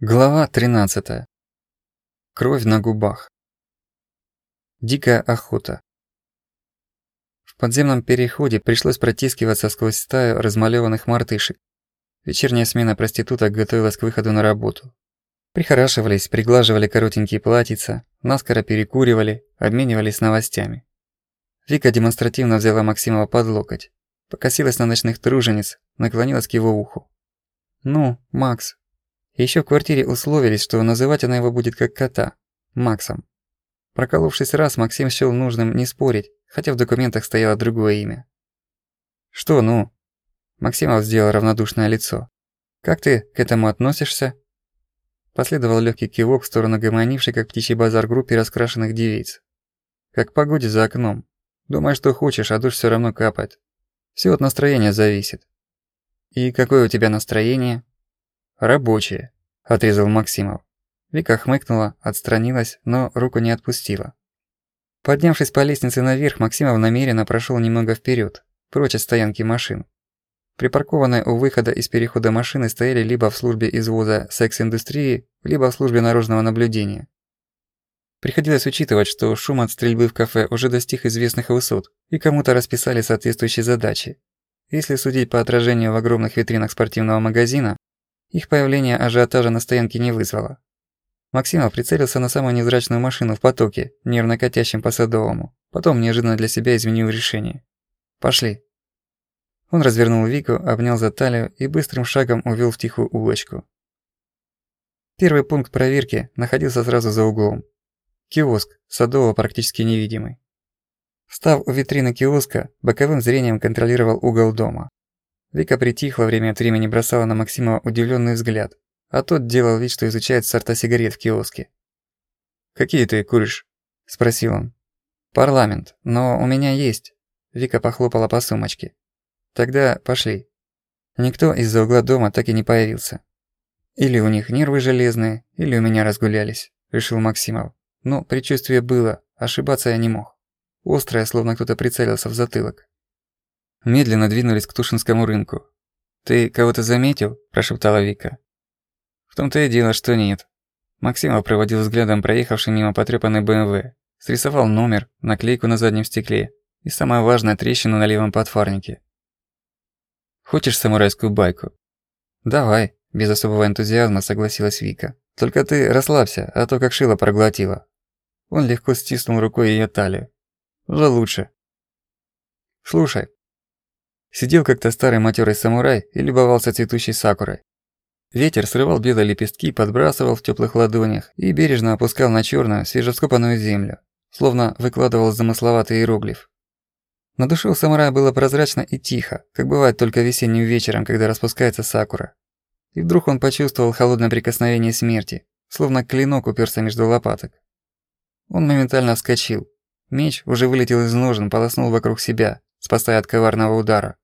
Глава 13. Кровь на губах. Дикая охота. В подземном переходе пришлось протискиваться сквозь стаю размалёванных мартышек. Вечерняя смена проституток готовилась к выходу на работу. Прихорашивались, приглаживали коротенькие платьица, наскоро перекуривали, обменивались новостями. Вика демонстративно взяла Максимова под локоть, покосилась на ночных тружениц, наклонилась к его уху. «Ну, Макс, Ещё в квартире условились, что называть она его будет как кота – Максом. Проколовшись раз, Максим счёл нужным не спорить, хотя в документах стояло другое имя. «Что ну?» Максимов сделал равнодушное лицо. «Как ты к этому относишься?» Последовал легкий кивок в сторону гомонившей, как птичий базар, группе раскрашенных девиц. «Как погоде за окном. Думай, что хочешь, а душ всё равно капает. Всё от настроения зависит». «И какое у тебя настроение?» «Рабочие», – отрезал Максимов. Вика хмыкнула, отстранилась, но руку не отпустила. Поднявшись по лестнице наверх, Максимов намеренно прошёл немного вперёд, прочь от стоянки машин. Припаркованные у выхода из перехода машины стояли либо в службе извоза секс-индустрии, либо в службе наружного наблюдения. Приходилось учитывать, что шум от стрельбы в кафе уже достиг известных высот, и кому-то расписали соответствующие задачи. Если судить по отражению в огромных витринах спортивного магазина, их появление ажиотажа на стоянке не вызвало. Максимов прицелился на самую невзрачную машину в потоке, нервно катящем по Садовому. Потом неожиданно для себя изменил решение. «Пошли». Он развернул Вику, обнял за талию и быстрым шагом увёл в тихую улочку. Первый пункт проверки находился сразу за углом. Киоск, Садово практически невидимый. Встав у витрины киоска, боковым зрением контролировал угол дома. Вика притихла, время от времени бросала на Максима удивленный взгляд, а тот делал вид, что изучает сорта сигарет в киоске. «Какие ты куришь?» – спросил он. «Парламент, но у меня есть». Вика похлопала по сумочке. «Тогда пошли». Никто из-за угла дома так и не появился. «Или у них нервы железные, или у меня разгулялись», – решил Максимов. Но предчувствие было, ошибаться я не мог. Острое, словно кто-то прицелился в затылок медленно двинулись к Тушинскому рынку. «Ты кого-то заметил?» – прошептала Вика. «В том-то и дело, что нет». Максимов проводил взглядом проехавший мимо потрёпанный БМВ, срисовал номер, наклейку на заднем стекле и, самое важное, трещину на левом подфарнике. «Хочешь самурайскую байку?» «Давай», – без особого энтузиазма согласилась Вика. «Только ты расслабься, а то как шило проглотила». Он легко стиснул рукой её талию. «Уже лучше». «Слушай, Сидел как-то старый матерый самурай и любовался цветущей сакурой. Ветер срывал белые лепестки, подбрасывал в теплых ладонях и бережно опускал на черную, свежескопанную землю, словно выкладывал замысловатый иероглиф. На душе у самурая было прозрачно и тихо, как бывает только весенним вечером, когда распускается сакура. И вдруг он почувствовал холодное прикосновение смерти, словно клинок уперся между лопаток. Он моментально вскочил. Меч уже вылетел из ножен, полоснул вокруг себя, спасая от коварного удара.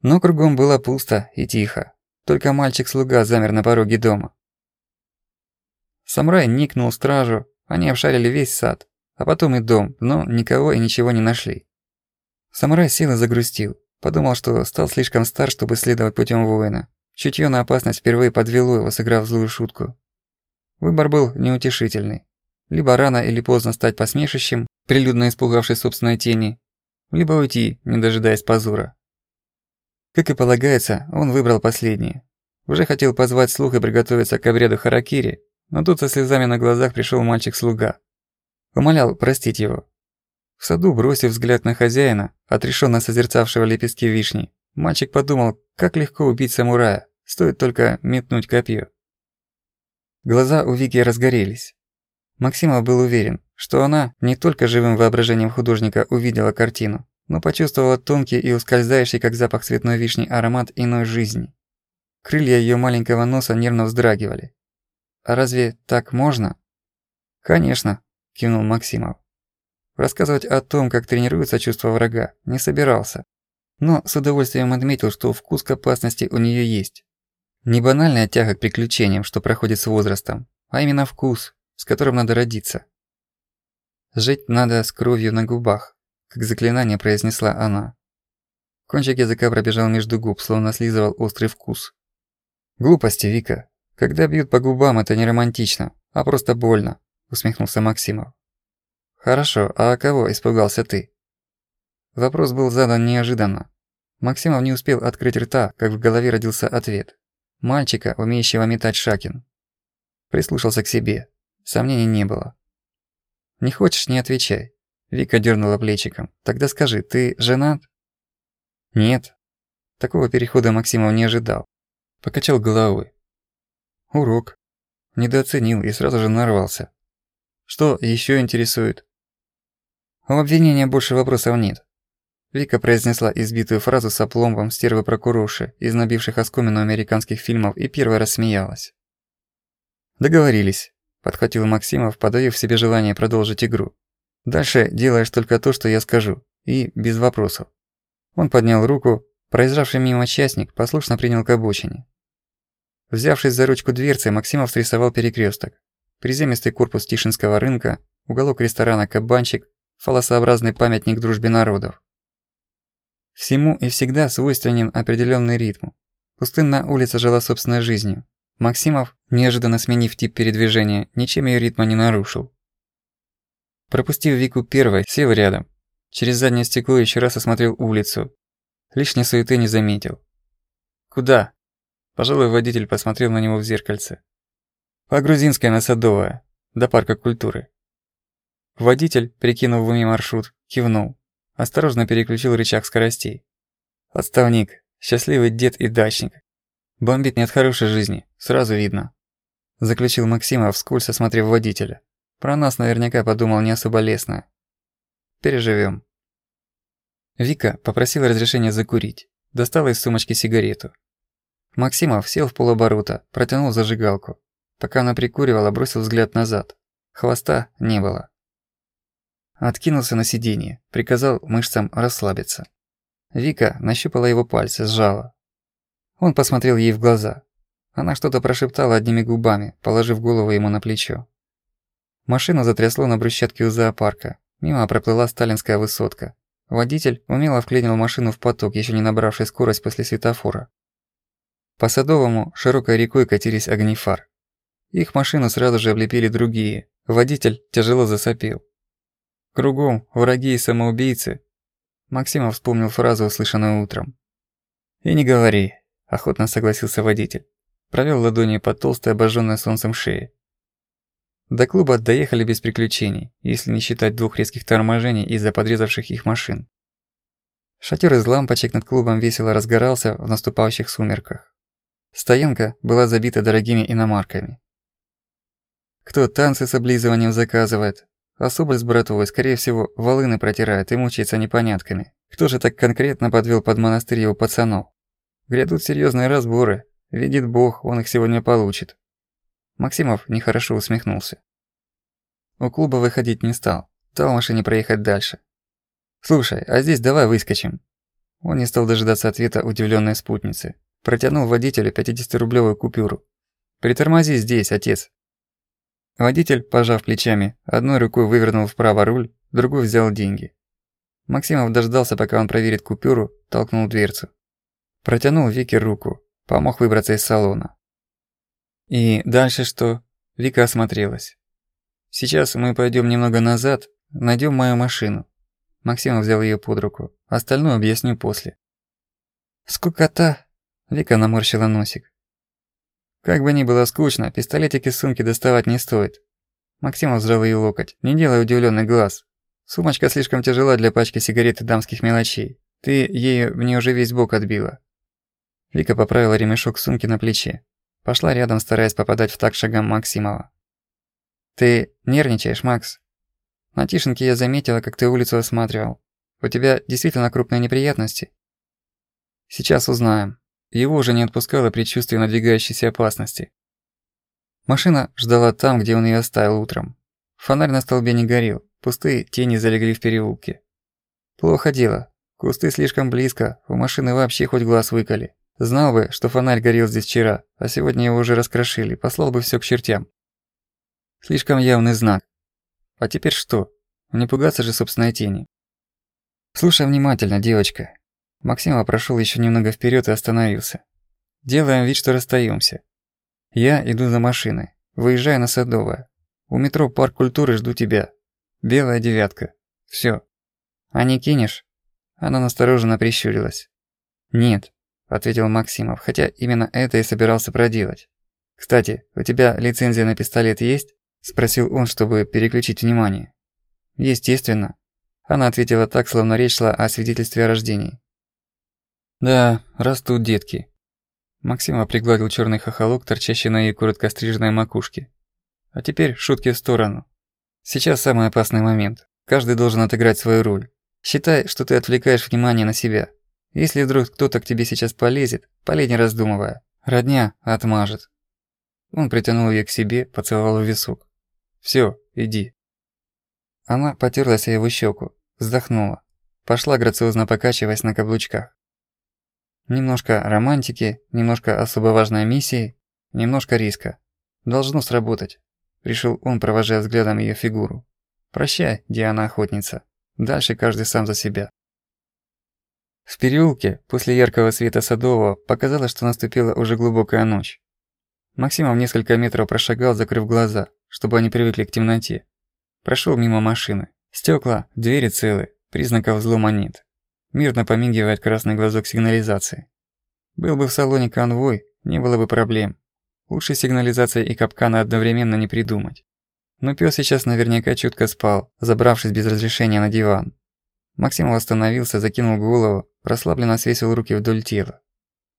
Но кругом было пусто и тихо. Только мальчик-слуга замер на пороге дома. Самурай никнул стражу, они обшарили весь сад, а потом и дом, но никого и ничего не нашли. Самурай сел и загрустил. Подумал, что стал слишком стар, чтобы следовать путем воина. Чутьё на опасность впервые подвело его, сыграв злую шутку. Выбор был неутешительный. Либо рано или поздно стать посмешищем, прилюдно испугавшись собственной тени, либо уйти, не дожидаясь позора. Как и полагается, он выбрал последнее. Уже хотел позвать слух и приготовиться к обряду харакири, но тут со слезами на глазах пришел мальчик-слуга. Умолял простить его. В саду, бросив взгляд на хозяина, отрешенно созерцавшего лепестки вишни, мальчик подумал, как легко убить самурая, стоит только метнуть копье. Глаза у Вики разгорелись. Максимов был уверен, что она не только живым воображением художника увидела картину, но почувствовала тонкий и ускользающий, как запах цветной вишни, аромат иной жизни. Крылья её маленького носа нервно вздрагивали. «А разве так можно?» «Конечно», – кивнул Максимов. Рассказывать о том, как тренируется чувство врага, не собирался. Но с удовольствием отметил, что вкус к опасности у неё есть. Не банальная тяга к приключениям, что проходит с возрастом, а именно вкус, с которым надо родиться. Жить надо с кровью на губах, как заклинание произнесла она. Кончик языка пробежал между губ, словно слизывал острый вкус. «Глупости, Вика. Когда бьют по губам, это не романтично, а просто больно, усмехнулся Максимов. Хорошо, а кого испугался ты? Вопрос был задан неожиданно. Максимов не успел открыть рта, как в голове родился ответ. Мальчика, умеющего метать шакин. Прислушался к себе. Сомнений не было. «Не хочешь – не отвечай». Вика дернула плечиком. «Тогда скажи, ты женат?» «Нет». Такого перехода Максимов не ожидал. Покачал головой. «Урок». Недооценил и сразу же нарвался. «Что еще интересует?» «У обвинения больше вопросов нет. Вика произнесла избитую фразу с опломбом стервы прокурорши из набивших оскомину американских фильмов и первой рассмеялась. «Договорились», – подхватил Максимов, подавив себе желание продолжить игру. «Дальше делаешь только то, что я скажу, и без вопросов». Он поднял руку, проезжавший мимо частник послушно принял к обочине. Взявшись за ручку дверцы, Максимов срисовал перекресток. Приземистый корпус Тишинского рынка, уголок ресторана «Кабанчик», фалосообразный памятник дружбе народов. Всему и всегда свойственен определенный ритм. Пустынная улица жила собственной жизнью. Максимов, неожиданно сменив тип передвижения, ничем ее ритма не нарушил. Пропустив Вику первой, сел рядом. Через заднее стекло еще раз осмотрел улицу. Лишней суеты не заметил. «Куда?» Пожалуй, водитель посмотрел на него в зеркальце. «По Грузинской на Садовое, до парка культуры». Водитель, прикинув в уме маршрут, кивнул. Осторожно переключил рычаг скоростей. Отставник, счастливый дед и дачник. Бомбит не от хорошей жизни, сразу видно. Заключил Максимов, вскользь осмотрев водителя. Про нас наверняка подумал не особо лестно. Переживем. Вика попросила разрешения закурить. Достала из сумочки сигарету. Максимов сел в полоборота, протянул зажигалку. Пока она прикуривала, бросил взгляд назад. Хвоста не было. Откинулся на сиденье, приказал мышцам расслабиться. Вика нащупала его пальцы, сжала. Он посмотрел ей в глаза. Она что-то прошептала одними губами, положив голову ему на плечо. Машину затрясло на брусчатке у зоопарка. Мимо проплыла сталинская высотка. Водитель умело вклинил машину в поток, еще не набравший скорость после светофора. По Садовому широкой рекой катились огни фар. Их машину сразу же облепили другие. Водитель тяжело засопел. Кругом враги и самоубийцы. Максимов вспомнил фразу, услышанную утром. «И не говори», – охотно согласился водитель. Провел ладони по толстой, обожженной солнцем шее. До клуба доехали без приключений, если не считать двух резких торможений из-за подрезавших их машин. Шатер из лампочек над клубом весело разгорался в наступающих сумерках. Стоянка была забита дорогими иномарками. Кто танцы с облизыванием заказывает, а с братвой, скорее всего, волыны протирает и мучается непонятками. Кто же так конкретно подвел под монастырь его пацанов? Грядут серьезные разборы. Видит Бог, он их сегодня получит. Максимов нехорошо усмехнулся. У клуба выходить не стал. Дал машине проехать дальше. «Слушай, а здесь давай выскочим». Он не стал дожидаться ответа удивленной спутницы. Протянул водителю 50-рублевую купюру. «Притормози здесь, отец, Водитель, пожав плечами, одной рукой вывернул вправо руль, другой взял деньги. Максимов дождался, пока он проверит купюру, толкнул дверцу. Протянул Вике руку, помог выбраться из салона. И дальше что? Вика осмотрелась. Сейчас мы пойдем немного назад, найдем мою машину. Максимов взял ее под руку. Остальное объясню после. Скукота. Вика наморщила носик. Как бы ни было скучно, пистолетик из сумки доставать не стоит. Максимов сжал ее локоть. Не делай удивленный глаз. Сумочка слишком тяжела для пачки сигарет и дамских мелочей. Ты ею мне уже весь бок отбила. Вика поправила ремешок сумки на плече. Пошла рядом, стараясь попадать в такт шагам Максимова. «Ты нервничаешь, Макс?» «На Тишинке я заметила, как ты улицу осматривал. У тебя действительно крупные неприятности?» «Сейчас узнаем. Его уже не отпускало предчувствие надвигающейся опасности. Машина ждала там, где он ее оставил утром. Фонарь на столбе не горел, пустые тени залегли в переулке. Плохо дело. Кусты слишком близко, у машины вообще хоть глаз выколи. Знал бы, что фонарь горел здесь вчера, а сегодня его уже раскрошили, послал бы все к чертям. Слишком явный знак. А теперь что? Не пугаться же собственной тени. Слушай внимательно, девочка. Максимов прошел еще немного вперед и остановился. Делаем вид, что расстаемся. Я иду за машиной. Выезжаю на Садовое. У метро парк культуры жду тебя. Белая девятка. Всё. А не кинешь? Она настороженно прищурилась. Нет, ответил Максимов, хотя именно это и собирался проделать. Кстати, у тебя лицензия на пистолет есть? спросил он, чтобы переключить внимание. Естественно. Она ответила так, словно речь шла о свидетельстве о рождении. Да, растут детки. Максимов пригладил черный хохолок, торчащий на ее коротко стриженной макушке. А теперь шутки в сторону. Сейчас самый опасный момент. Каждый должен отыграть свою роль. Считай, что ты отвлекаешь внимание на себя. Если вдруг кто-то к тебе сейчас полезет, полей не раздумывая. Родня отмажет. Он притянул ее к себе, поцеловал в висок. Всё, иди. Она потерлась о его щеку, вздохнула. Пошла, грациозно покачиваясь на каблучках. Немножко романтики, немножко особо важной миссии, немножко риска. Должно сработать, решил он, провожая взглядом ее фигуру. Прощай, Диана-охотница. Дальше каждый сам за себя. В переулке, после яркого света Садового, показалось, что наступила уже глубокая ночь. Максимов несколько метров прошагал, закрыв глаза, чтобы они привыкли к темноте. Прошел мимо машины. Стекла, двери целы, признаков взлома нет. Мирно помигивает красный глазок сигнализации. Был бы в салоне конвой, не было бы проблем. Лучше сигнализация и капкана одновременно не придумать. Но пес сейчас наверняка чутко спал, забравшись без разрешения на диван. Максимов остановился, закинул голову, расслабленно свесил руки вдоль тела.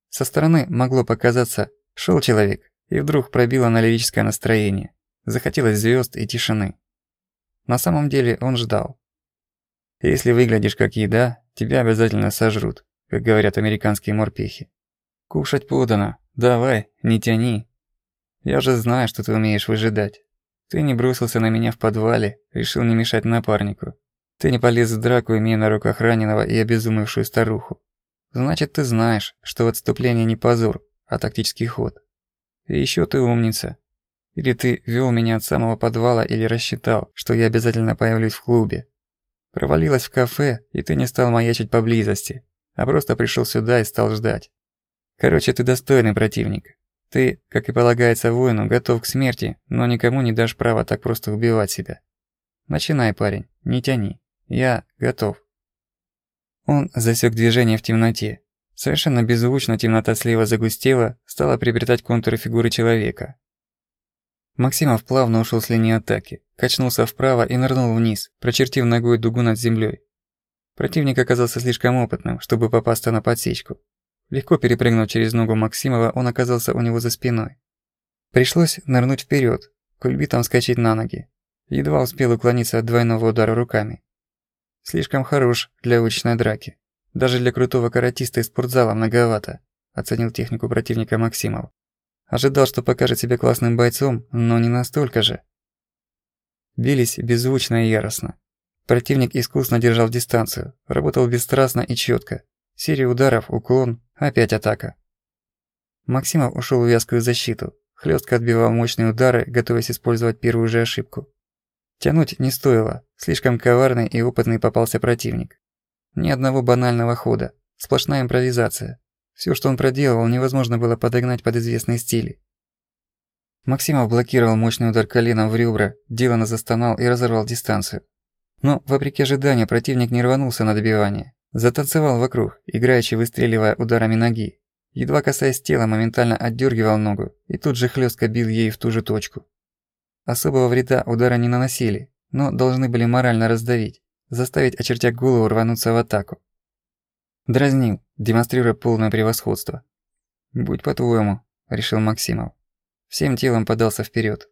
Со стороны могло показаться, шел человек, и вдруг пробило на лирическое настроение. Захотелось звезд и тишины. На самом деле он ждал. Если выглядишь как еда, тебя обязательно сожрут, как говорят американские морпехи. Кушать подано. Давай, не тяни. Я же знаю, что ты умеешь выжидать. Ты не бросился на меня в подвале, решил не мешать напарнику. Ты не полез в драку, имея на руках раненого и обезумевшую старуху. Значит, ты знаешь, что отступление не позор, а тактический ход. И ещё ты умница. Или ты вёл меня от самого подвала, или рассчитал, что я обязательно появлюсь в клубе. Провалилась в кафе, и ты не стал маячить поблизости, а просто пришёл сюда и стал ждать. Короче, ты достойный противник. Ты, как и полагается воину, готов к смерти, но никому не дашь права так просто убивать себя. Начинай, парень, не тяни. Я готов. Он засек движение в темноте. Совершенно беззвучно темнота слева загустела, стала приобретать контуры фигуры человека. Максимов плавно ушел с линии атаки, качнулся вправо и нырнул вниз, прочертив ногой дугу над землей. Противник оказался слишком опытным, чтобы попасться на подсечку. Легко перепрыгнув через ногу Максимова, он оказался у него за спиной. Пришлось нырнуть вперед, кульбитом вскочить на ноги. Едва успел уклониться от двойного удара руками. Слишком хорош для уличной драки. Даже для крутого каратиста из спортзала многовато, оценил технику противника Максимов. Ожидал, что покажет себя классным бойцом, но не настолько же. Бились беззвучно и яростно. Противник искусно держал дистанцию, работал бесстрастно и четко. Серия ударов, уклон, опять атака. Максимов ушел в вязкую защиту, хлестко отбивал мощные удары, готовясь использовать первую же ошибку. Тянуть не стоило, слишком коварный и опытный попался противник. Ни одного банального хода, сплошная импровизация. Всё, что он проделывал, невозможно было подогнать под известные стили. Максимов блокировал мощный удар коленом в ребра, делано застонал и разорвал дистанцию. Но, вопреки ожиданию, противник не рванулся на добивание. Затанцевал вокруг, играючи выстреливая ударами ноги. Едва касаясь тела, моментально отдергивал ногу и тут же хлестко бил ей в ту же точку. Особого вреда удара не наносили, но должны были морально раздавить, заставить, очертя голову, рвануться в атаку. Дразнил, демонстрируя полное превосходство. «Будь по-твоему», – решил Максимов. Всем телом подался вперед.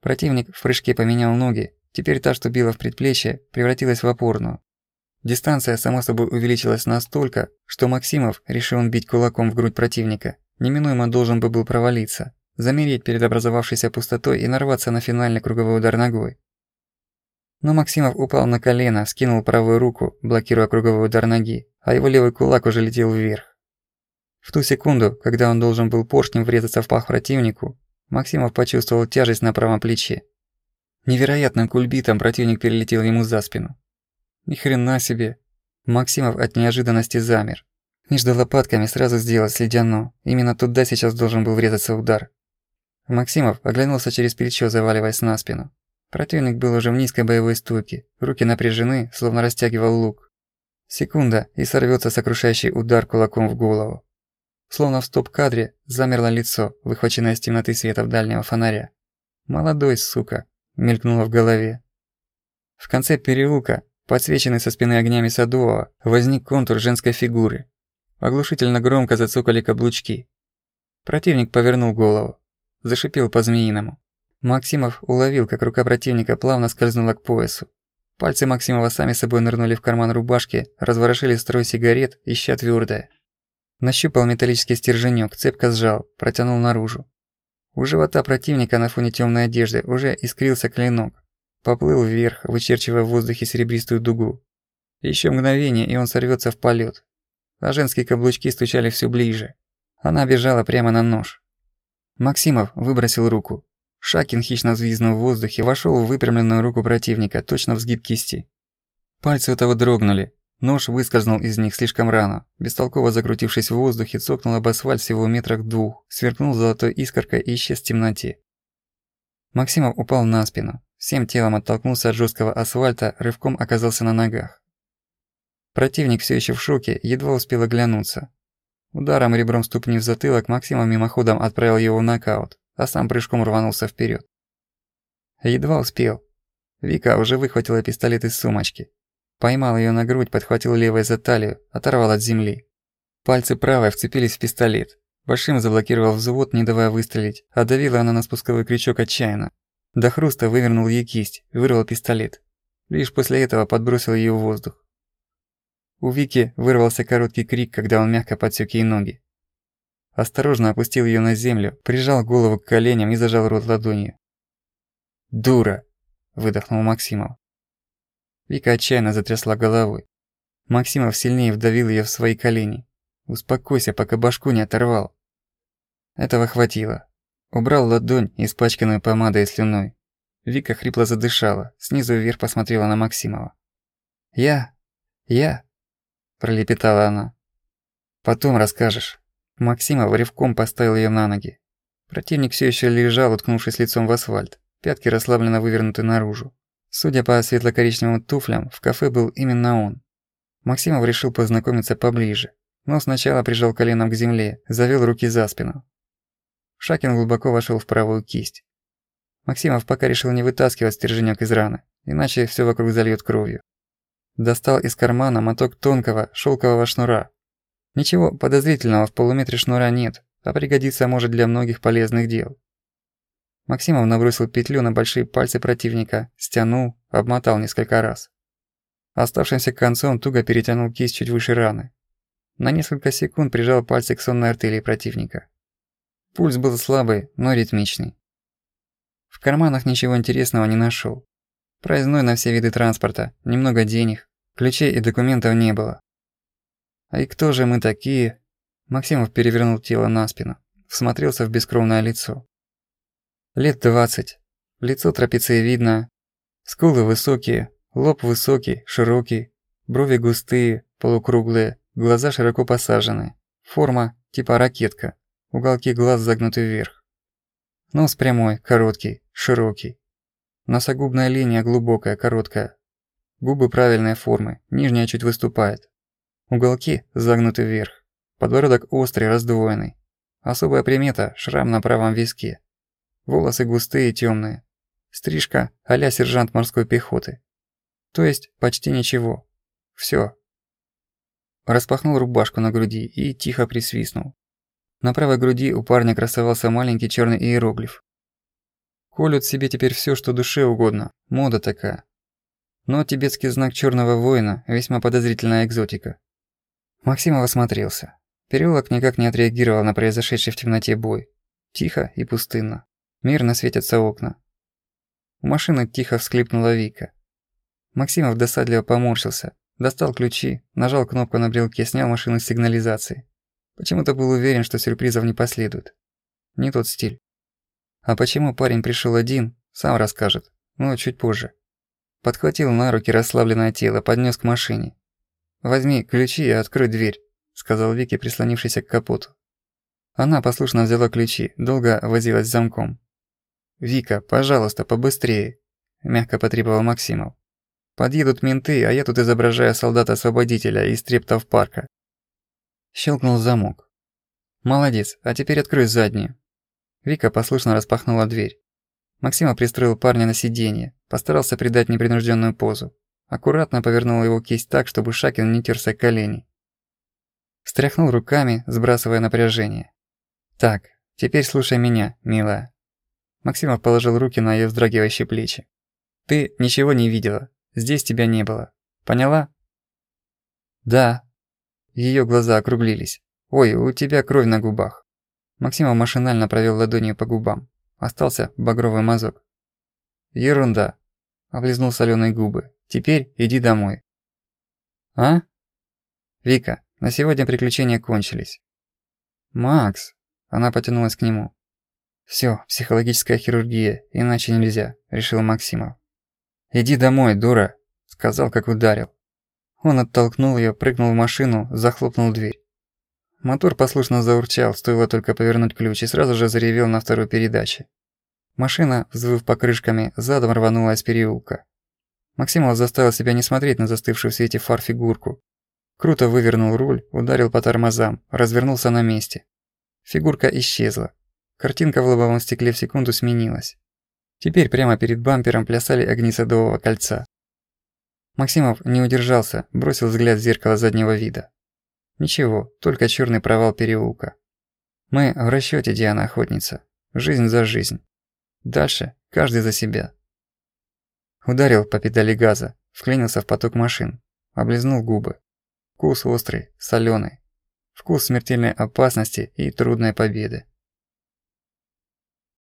Противник в прыжке поменял ноги, теперь та, что била в предплечье, превратилась в опорную. Дистанция, само собой, увеличилась настолько, что Максимов, решил он бить кулаком в грудь противника, неминуемо должен бы был провалиться, замереть перед образовавшейся пустотой и нарваться на финальный круговой удар ногой. Но Максимов упал на колено, скинул правую руку, блокируя круговой удар ноги, а его левый кулак уже летел вверх. В ту секунду, когда он должен был поршнем врезаться в пах противнику, Максимов почувствовал тяжесть на правом плече. Невероятным кульбитом противник перелетел ему за спину. Ни хрена себе. Максимов от неожиданности замер. Между лопатками сразу сделал следяно. Именно туда сейчас должен был врезаться удар. Максимов оглянулся через плечо, заваливаясь на спину. Противник был уже в низкой боевой стойке, руки напряжены, словно растягивал лук. Секунда, и сорвется сокрушающий удар кулаком в голову. Словно в стоп-кадре замерло лицо, выхваченное из темноты света дальнего фонаря. «Молодой, сука!» – мелькнуло в голове. В конце переулка, подсвеченный со спины огнями Садового, возник контур женской фигуры. Оглушительно громко зацокали каблучки. Противник повернул голову. Зашипел по-змеиному. Максимов уловил, как рука противника плавно скользнула к поясу. Пальцы Максимова сами собой нырнули в карман рубашки, разворошили строй сигарет, ища твёрдое. Нащупал металлический стерженёк, цепко сжал, протянул наружу. У живота противника на фоне тёмной одежды уже искрился клинок. Поплыл вверх, вычерчивая в воздухе серебристую дугу. Ещё мгновение, и он сорвётся в полёт. А женские каблучки стучали всё ближе. Она бежала прямо на нож. Максимов выбросил руку. Шакин, хищно взвизнув в воздухе, вошел в выпрямленную руку противника, точно в сгиб кисти. Пальцы у того дрогнули. Нож выскользнул из них слишком рано. Бестолково закрутившись в воздухе, цокнул об асфальт всего метрах двух, сверкнул золотой искоркой и исчез в темноте. Максимов упал на спину. Всем телом оттолкнулся от жесткого асфальта, рывком оказался на ногах. Противник все еще в шоке, едва успел оглянуться. Ударом ребром ступни в затылок Максима мимоходом отправил его в нокаут, а сам прыжком рванулся вперед. Едва успел. Вика уже выхватила пистолет из сумочки. Поймал ее на грудь, подхватил левой за талию, оторвал от земли. Пальцы правой вцепились в пистолет. Большим заблокировал взвод, не давая выстрелить, а давила она на спусковой крючок отчаянно. До хруста вывернул ей кисть, вырвал пистолет. Лишь после этого подбросил ее в воздух. У Вики вырвался короткий крик, когда он мягко подсёк ей ноги. Осторожно опустил её на землю, прижал голову к коленям и зажал рот ладонью. «Дура!» – выдохнул Максимов. Вика отчаянно затрясла головой. Максимов сильнее вдавил её в свои колени. «Успокойся, пока башку не оторвал». Этого хватило. Убрал ладонь, испачканную помадой и слюной. Вика хрипло задышала, снизу вверх посмотрела на Максимова. «Я? Я?» Пролепетала она. Потом расскажешь. Максимов рывком поставил ее на ноги. Противник все еще лежал, уткнувшись лицом в асфальт, пятки расслабленно вывернуты наружу. Судя по светло-коричневым туфлям, в кафе был именно он. Максимов решил познакомиться поближе, но сначала прижал коленом к земле, завел руки за спину. Шакин глубоко вошел в правую кисть. Максимов пока решил не вытаскивать стерженёк из раны, иначе все вокруг зальет кровью. Достал из кармана моток тонкого шелкового шнура. Ничего подозрительного в полуметре шнура нет, а пригодится может для многих полезных дел. Максимов набросил петлю на большие пальцы противника, стянул, обмотал несколько раз. Оставшимся концом туго перетянул кисть чуть выше раны. На несколько секунд прижал пальцы к сонной артерии противника. Пульс был слабый, но ритмичный. В карманах ничего интересного не нашел. Проездной на все виды транспорта, немного денег, ключей и документов не было. А и кто же мы такие? Максимов перевернул тело на спину, всмотрелся в бескровное лицо. Лет двадцать. Лицо трапециевидное, скулы высокие, лоб высокий, широкий, брови густые, полукруглые, глаза широко посажены. Форма типа ракетка, уголки глаз загнуты вверх. Нос прямой, короткий, широкий. Носогубная линия глубокая, короткая. Губы правильной формы, нижняя чуть выступает. Уголки загнуты вверх. Подбородок острый, раздвоенный. Особая примета – шрам на правом виске. Волосы густые и тёмные. Стрижка а сержант морской пехоты. То есть почти ничего. Всё. Распахнул рубашку на груди и тихо присвистнул. На правой груди у парня красовался маленький чёрный иероглиф. Колют себе теперь все, что душе угодно. Мода такая. Но тибетский знак черного воина – весьма подозрительная экзотика. Максимов осмотрелся. Переулок никак не отреагировал на произошедший в темноте бой. Тихо и пустынно. Мирно светятся окна. У машины тихо всклипнула Вика. Максимов досадливо поморщился, достал ключи, нажал кнопку на брелке, снял машину с сигнализации. Почему-то был уверен, что сюрпризов не последует. Не тот стиль. А почему парень пришел один, сам расскажет, но чуть позже. Подхватил на руки расслабленное тело, поднес к машине. «Возьми ключи и открой дверь», – сказал Вики, прислонившийся к капоту. Она послушно взяла ключи, долго возилась с замком. «Вика, пожалуйста, побыстрее», – мягко потребовал Максимов. «Подъедут менты, а я тут изображаю солдата-освободителя из трептов парка». Щелкнул замок. «Молодец, а теперь открой заднюю». Вика послушно распахнула дверь. Максимов пристроил парня на сиденье, постарался придать непринужденную позу. Аккуратно повернул его кисть так, чтобы Шакин не терся колени. Стряхнул руками, сбрасывая напряжение. «Так, теперь слушай меня, милая». Максимов положил руки на её вздрагивающие плечи. «Ты ничего не видела. Здесь тебя не было. Поняла?» «Да». Её глаза округлились. «Ой, у тебя кровь на губах». Максимов машинально провёл ладонью по губам. Остался багровый мазок. «Ерунда», – облизнул солёные губы. «Теперь иди домой». «А?» «Вика, на сегодня приключения кончились». «Макс», она потянулась к нему. «Всё, психологическая хирургия, иначе нельзя», – решил Максимов. «Иди домой, дура», – сказал, как ударил. Он оттолкнул её, прыгнул в машину, захлопнул дверь. Мотор послушно заурчал, стоило только повернуть ключ, и сразу же заревел на второй передаче. Машина, взвыв покрышками, задом рванула из переулка. Максимов заставил себя не смотреть на застывшую в свете фар фигурку. Круто вывернул руль, ударил по тормозам, развернулся на месте. Фигурка исчезла. Картинка в лобовом стекле в секунду сменилась. Теперь прямо перед бампером плясали огни садового кольца. Максимов не удержался, бросил взгляд в зеркало заднего вида. Ничего, только черный провал переулка. Мы в расчете, Диана Охотница. Жизнь за жизнь. Дальше каждый за себя. Ударил по педали газа, вклинился в поток машин, облизнул губы. Вкус острый, соленый, Вкус смертельной опасности и трудной победы.